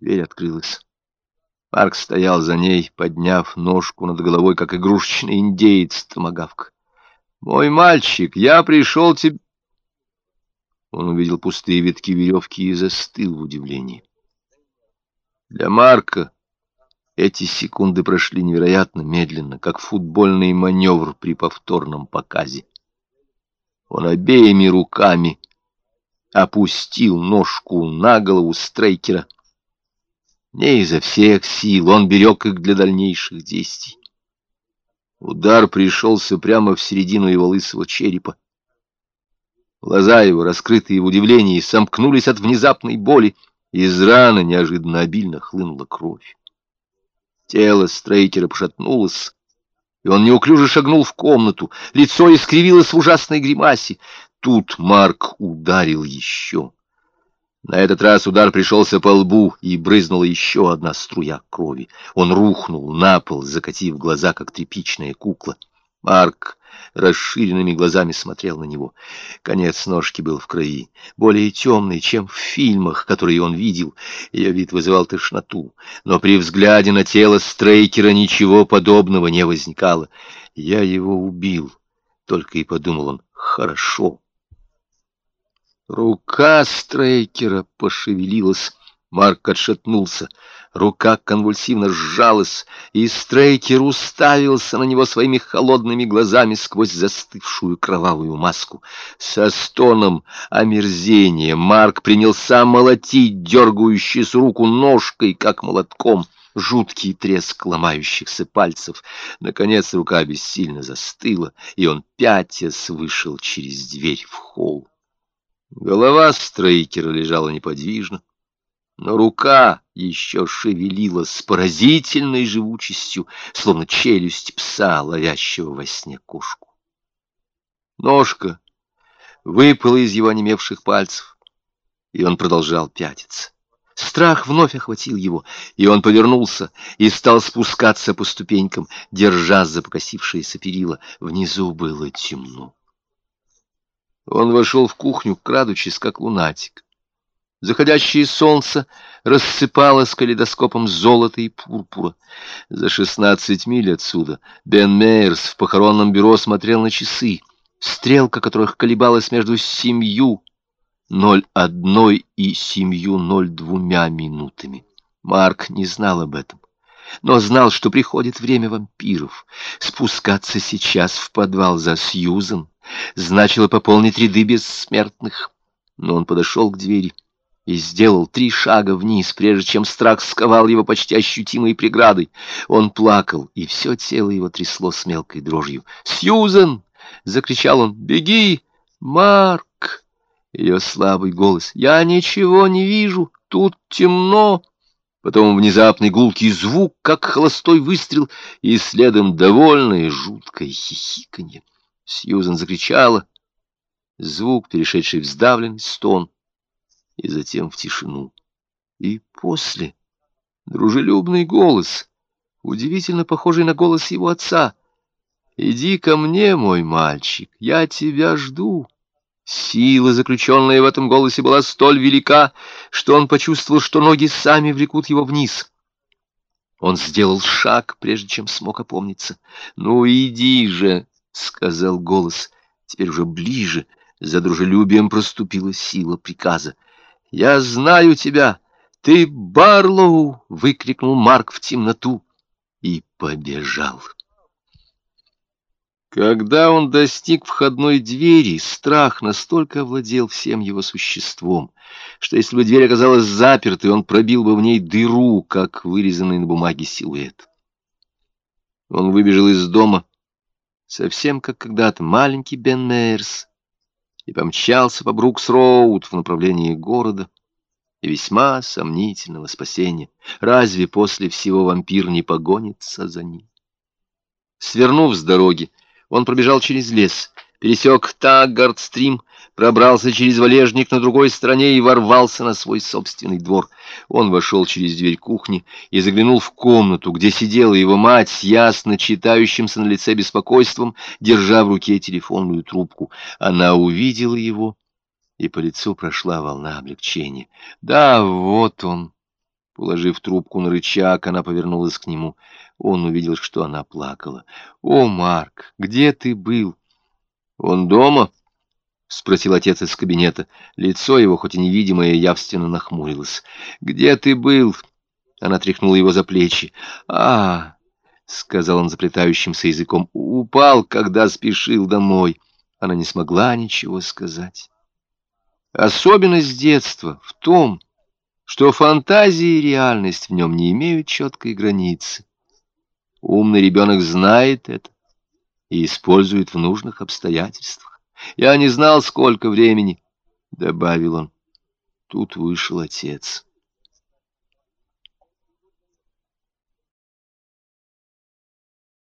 Дверь открылась. Марк стоял за ней, подняв ножку над головой, как игрушечный индеец томагавк. «Мой мальчик, я пришел тебе...» Он увидел пустые витки веревки и застыл в удивлении. Для Марка эти секунды прошли невероятно медленно, как футбольный маневр при повторном показе. Он обеими руками опустил ножку на голову Стрейкера. Не изо всех сил, он берег их для дальнейших действий. Удар пришелся прямо в середину его лысого черепа. Глаза его, раскрытые в удивлении, сомкнулись от внезапной боли. Из раны неожиданно обильно хлынула кровь. Тело Стрейкера пошатнулось, и он неуклюже шагнул в комнату. Лицо искривилось в ужасной гримасе. Тут Марк ударил еще. На этот раз удар пришелся по лбу, и брызнула еще одна струя крови. Он рухнул на пол, закатив глаза, как тряпичная кукла. Марк расширенными глазами смотрел на него. Конец ножки был в крови, более темный, чем в фильмах, которые он видел. Ее вид вызывал тошноту, но при взгляде на тело Стрейкера ничего подобного не возникало. «Я его убил», — только и подумал он, — «хорошо». Рука Стрейкера пошевелилась. Марк отшатнулся. Рука конвульсивно сжалась, и Стрейкер уставился на него своими холодными глазами сквозь застывшую кровавую маску. Со стоном омерзения Марк принялся молотить дергающуюся руку ножкой, как молотком. Жуткий треск ломающихся пальцев. Наконец рука бессильно застыла, и он пятясь вышел через дверь в холл. Голова Стрейкера лежала неподвижно, но рука еще шевелилась с поразительной живучестью, словно челюсть пса, ловящего во сне кошку. Ножка выпала из его онемевших пальцев, и он продолжал пятиться. Страх вновь охватил его, и он повернулся и стал спускаться по ступенькам, держа за покосившиеся перила. Внизу было темно. Он вошел в кухню, крадучись, как лунатик. Заходящее солнце рассыпалось калейдоскопом золота и пурпура. За шестнадцать миль отсюда Бен Мейерс в похоронном бюро смотрел на часы, стрелка которых колебалась между семью ноль одной и семью ноль двумя минутами. Марк не знал об этом, но знал, что приходит время вампиров. Спускаться сейчас в подвал за Сьюзен значило пополнить ряды бессмертных. Но он подошел к двери и сделал три шага вниз, прежде чем страх сковал его почти ощутимой преградой. Он плакал, и все тело его трясло с мелкой дрожью. «Сьюзен!» — закричал он. «Беги! Марк!» Ее слабый голос. «Я ничего не вижу! Тут темно!» Потом внезапный гулкий звук, как холостой выстрел, и следом довольное жуткое хихиканье. Сьюзан закричала. Звук, перешедший в сдавленный стон, и затем в тишину. И после дружелюбный голос, удивительно похожий на голос его отца. «Иди ко мне, мой мальчик, я тебя жду». Сила, заключенная в этом голосе, была столь велика, что он почувствовал, что ноги сами влекут его вниз. Он сделал шаг, прежде чем смог опомниться. «Ну, иди же!» — сказал голос. Теперь уже ближе, за дружелюбием проступила сила приказа. «Я знаю тебя! Ты Барлоу!» — выкрикнул Марк в темноту и побежал. Когда он достиг входной двери, страх настолько овладел всем его существом, что если бы дверь оказалась запертой, он пробил бы в ней дыру, как вырезанный на бумаге силуэт. Он выбежал из дома, совсем как когда-то маленький Бен Мейерс, и помчался по Брукс-Роуд в направлении города и весьма сомнительного спасения. Разве после всего вампир не погонится за ним? Свернув с дороги, он пробежал через лес, пересек Таггард-стрим, пробрался через валежник на другой стороне и ворвался на свой собственный двор. Он вошел через дверь кухни и заглянул в комнату, где сидела его мать с ясно читающимся на лице беспокойством, держа в руке телефонную трубку. Она увидела его, и по лицу прошла волна облегчения. «Да, вот он», Положив трубку на рычаг, она повернулась к нему. Он увидел, что она плакала. «О, Марк, где ты был?» «Он дома?» — спросил отец из кабинета. Лицо его, хоть и невидимое, явственно нахмурилось. «Где ты был?» Она тряхнула его за плечи. а сказал он заплетающимся языком. «Упал, когда спешил домой». Она не смогла ничего сказать. Особенность детства в том, что фантазия и реальность в нем не имеют четкой границы. Умный ребенок знает это и использует в нужных обстоятельствах. Я не знал, сколько времени, — добавил он. Тут вышел отец.